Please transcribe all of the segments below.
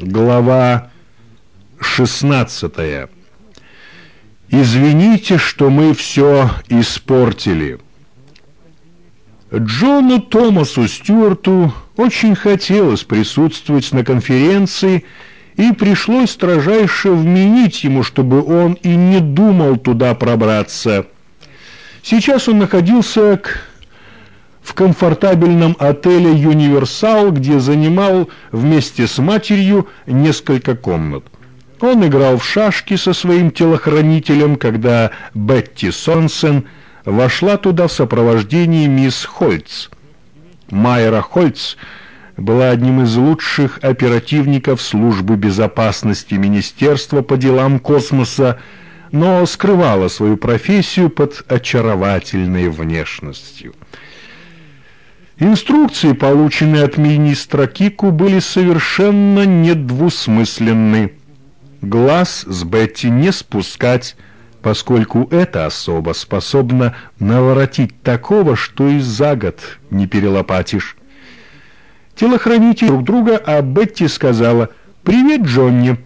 Глава 16 Извините, что мы все испортили. Джону Томасу Стюарту очень хотелось присутствовать на конференции, и пришлось строжайше вменить ему, чтобы он и не думал туда пробраться. Сейчас он находился к в комфортабельном отеле «Юниверсал», где занимал вместе с матерью несколько комнат. Он играл в шашки со своим телохранителем, когда Бетти Сонсен вошла туда в сопровождении мисс Хольц. Майра Хольц была одним из лучших оперативников службы безопасности Министерства по делам космоса, но скрывала свою профессию под очаровательной внешностью. Инструкции, полученные от министра Кику, были совершенно недвусмысленны. Глаз с Бетти не спускать, поскольку эта особа способна наворотить такого, что и за год не перелопатишь. Телохранители друг друга, а Бетти сказала «Привет, Джонни,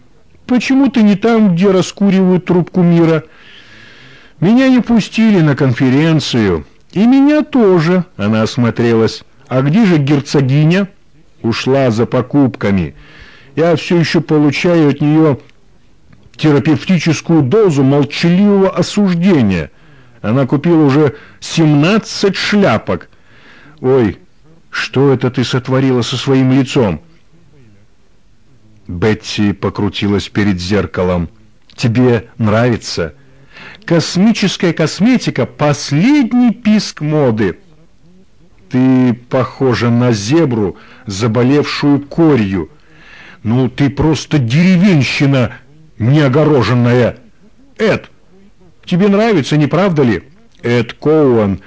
почему ты не там, где раскуривают трубку мира?» «Меня не пустили на конференцию». «И меня тоже», — она осмотрелась. «А где же герцогиня?» «Ушла за покупками. Я все еще получаю от нее терапевтическую дозу молчаливого осуждения. Она купила уже 17 шляпок. Ой, что это ты сотворила со своим лицом?» Бетти покрутилась перед зеркалом. «Тебе нравится?» Космическая косметика – последний писк моды. Ты похожа на зебру, заболевшую корью. Ну, ты просто деревенщина неогороженная. Эд, тебе нравится, не правда ли? Эд Коуэн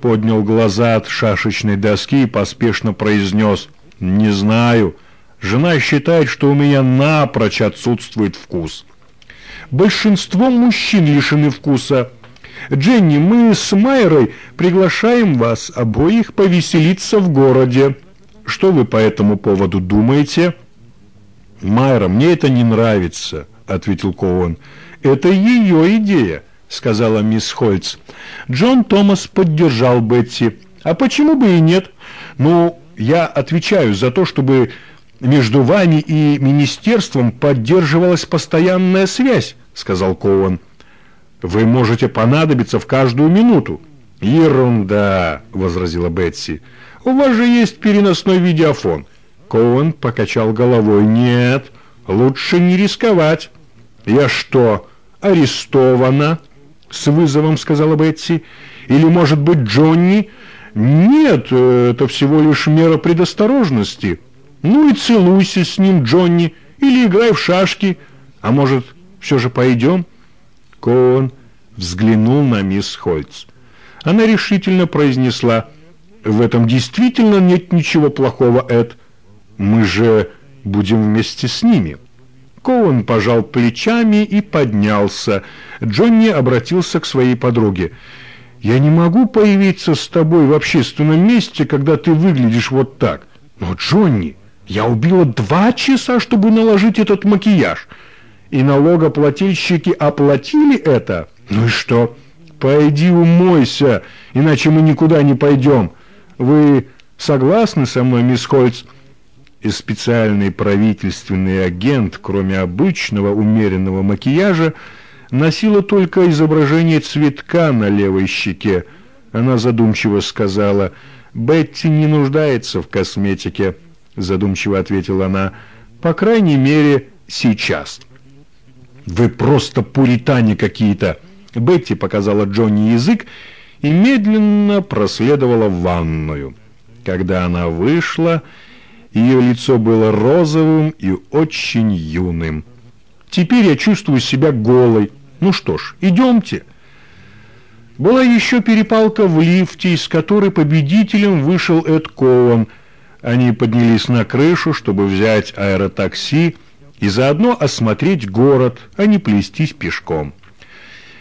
поднял глаза от шашечной доски и поспешно произнес «Не знаю. Жена считает, что у меня напрочь отсутствует вкус». Большинство мужчин лишены вкуса. Дженни, мы с Майрой приглашаем вас обоих повеселиться в городе. Что вы по этому поводу думаете? Майра, мне это не нравится, ответил Коуэн. Это ее идея, сказала мисс Хольц. Джон Томас поддержал Бетти. А почему бы и нет? Ну, я отвечаю за то, чтобы между вами и министерством поддерживалась постоянная связь сказал Коуэн. «Вы можете понадобиться в каждую минуту». «Ерунда», — возразила Бетси. «У вас же есть переносной видеофон». Коуэн покачал головой. «Нет, лучше не рисковать». «Я что, арестована?» — с вызовом сказала Бетси. «Или, может быть, Джонни?» «Нет, это всего лишь мера предосторожности. Ну и целуйся с ним, Джонни, или играй в шашки. А может, все же пойдем?» Коун взглянул на мисс Хольц. Она решительно произнесла, «В этом действительно нет ничего плохого, Эд. Мы же будем вместе с ними». Коун пожал плечами и поднялся. Джонни обратился к своей подруге. «Я не могу появиться с тобой в общественном месте, когда ты выглядишь вот так. Но, Джонни, я убила два часа, чтобы наложить этот макияж и налогоплательщики оплатили это, ну и что? Пойди умойся, иначе мы никуда не пойдем. Вы согласны со мной, мисс Хольц? И специальный правительственный агент, кроме обычного умеренного макияжа, носила только изображение цветка на левой щеке. Она задумчиво сказала, «Бетти не нуждается в косметике», задумчиво ответила она, «по крайней мере, сейчас». «Вы просто пуритане какие-то!» Бетти показала Джонни язык и медленно проследовала в ванную. Когда она вышла, ее лицо было розовым и очень юным. «Теперь я чувствую себя голой. Ну что ж, идемте». Была еще перепалка в лифте, из которой победителем вышел Эд Коуэн. Они поднялись на крышу, чтобы взять аэротакси, и заодно осмотреть город, а не плестись пешком.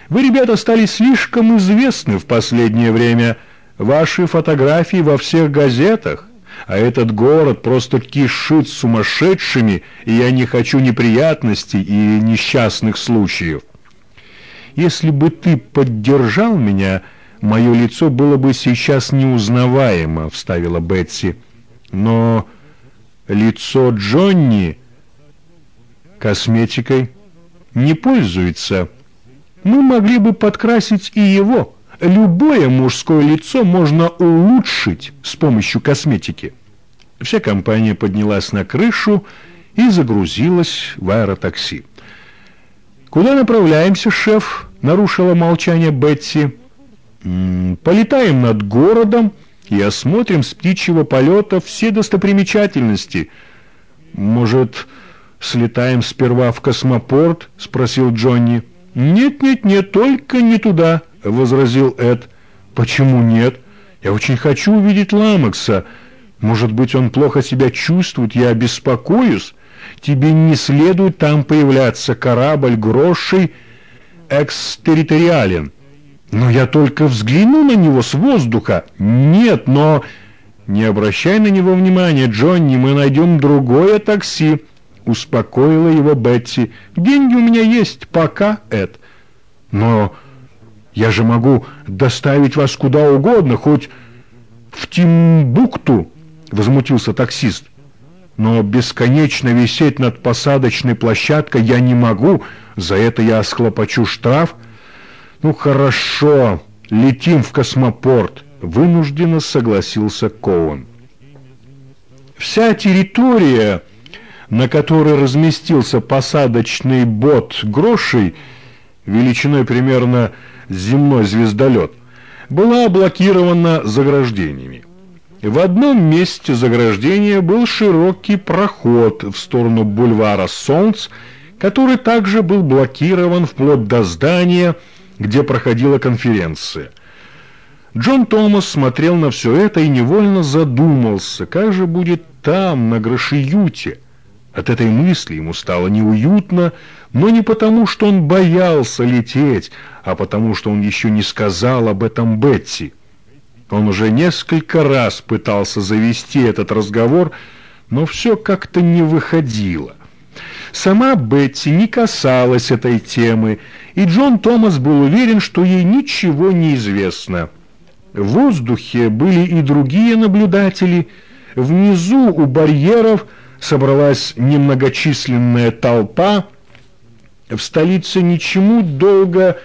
Вы, ребята, стали слишком известны в последнее время. Ваши фотографии во всех газетах. а этот город просто кишит сумасшедшими, и я не хочу неприятностей и несчастных случаев. Если бы ты поддержал меня, мое лицо было бы сейчас неузнаваемо, вставила Бетси. Но лицо Джонни косметикой не пользуется. Мы могли бы подкрасить и его. Любое мужское лицо можно улучшить с помощью косметики. Вся компания поднялась на крышу и загрузилась в аэротакси. «Куда направляемся, шеф?» — нарушила молчание Бетси. «Полетаем над городом и осмотрим с птичьего полета все достопримечательности. Может, слетаем сперва в космопорт?» — спросил Джонни. «Нет-нет-нет, только не туда», — возразил Эд. «Почему нет? Я очень хочу увидеть Ламекса. Может быть, он плохо себя чувствует, я беспокоюсь. Тебе не следует там появляться, корабль грошей экстерриториален. Но я только взгляну на него с воздуха. Нет, но... Не обращай на него внимания, Джонни, мы найдем другое такси. Успокоила его Бетси. Деньги у меня есть, пока, Эд. Но я же могу доставить вас куда угодно, хоть в Тимбукту, возмутился таксист. Но бесконечно висеть над посадочной площадкой я не могу, за это я схлопочу штраф. Ну хорошо, летим в космопорт, вынужденно согласился Коун. Вся территория на которой разместился посадочный бот грошей величиной примерно земной звездолет, была блокирована заграждениями. В одном месте заграждения был широкий проход в сторону бульвара Солнц, который также был блокирован вплоть до здания, где проходила конференция. Джон Томас смотрел на все это и невольно задумался, как же будет там, на Грошиюте, от этой мысли ему стало неуютно, но не потому, что он боялся лететь, а потому, что он еще не сказал об этом Бетси. Он уже несколько раз пытался завести этот разговор, но все как-то не выходило. Сама Бетти не касалась этой темы, и Джон Томас был уверен, что ей ничего не известно. В воздухе были и другие наблюдатели. Внизу у барьеров – собралась немногочисленная толпа, в столице ничему долго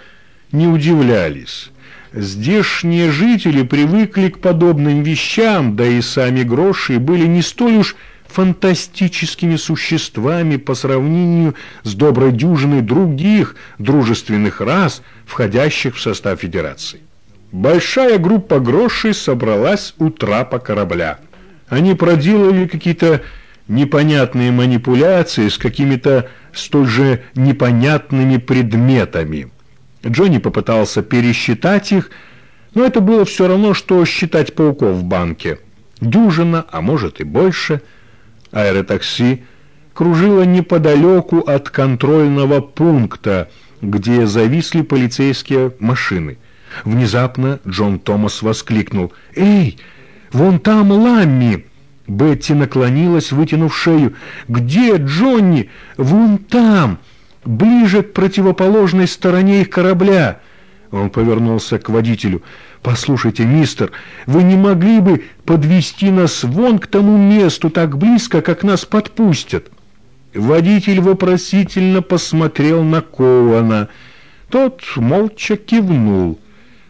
не удивлялись. Здешние жители привыкли к подобным вещам, да и сами гроши были не столь уж фантастическими существами по сравнению с доброй дюжиной других дружественных рас, входящих в состав Федерации. Большая группа грошей собралась у трапа корабля. Они проделали какие-то непонятные манипуляции с какими-то столь же непонятными предметами. Джонни попытался пересчитать их, но это было все равно, что считать пауков в банке. Дюжина, а может и больше. Аэротакси кружило неподалеку от контрольного пункта, где зависли полицейские машины. Внезапно Джон Томас воскликнул «Эй, вон там Ламми!» Бетти наклонилась, вытянув шею. «Где Джонни? Вон там, ближе к противоположной стороне их корабля». Он повернулся к водителю. «Послушайте, мистер, вы не могли бы подвести нас вон к тому месту так близко, как нас подпустят?» Водитель вопросительно посмотрел на Коуана. Тот молча кивнул.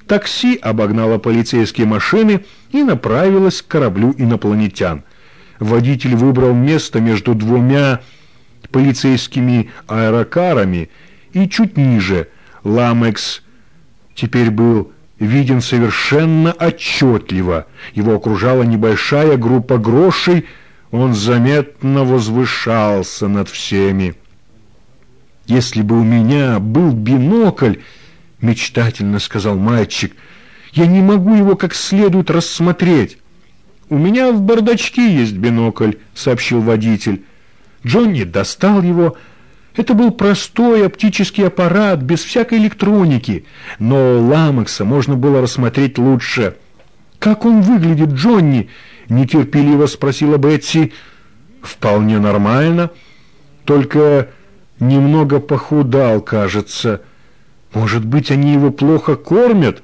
Такси обогнало полицейские машины и направилось к кораблю инопланетян. Водитель выбрал место между двумя полицейскими аэрокарами и чуть ниже Ламекс теперь был виден совершенно отчетливо. Его окружала небольшая группа грошей, он заметно возвышался над всеми. «Если бы у меня был бинокль, мечтательно сказал мальчик. Я не могу его как следует рассмотреть. У меня в бардачке есть бинокль, сообщил водитель. Джонни достал его. Это был простой оптический аппарат, без всякой электроники, но Ламекса можно было рассмотреть лучше. «Как он выглядит, Джонни? — нетерпеливо спросила Бетси. «Вполне нормально, только немного похудал, кажется. Может быть, они его плохо кормят?»